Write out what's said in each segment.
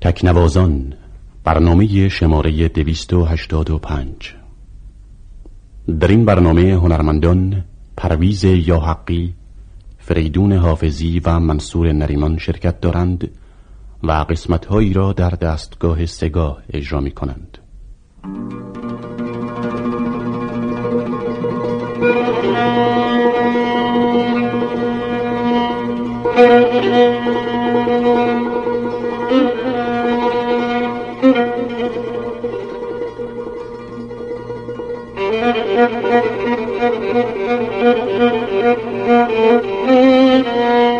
تکنوازان برنامه شماره دویست و هشتاد و پنج. در این برنامه هنرمندان پرویز یا حقی فریدون حافظی و منصور نریمان شرکت دارند و قسمتهایی را در دستگاه سگاه اجرا می کنند Thank you.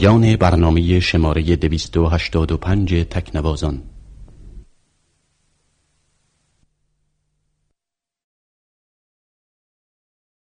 پایان برنامه شماره 285 تکنوازان.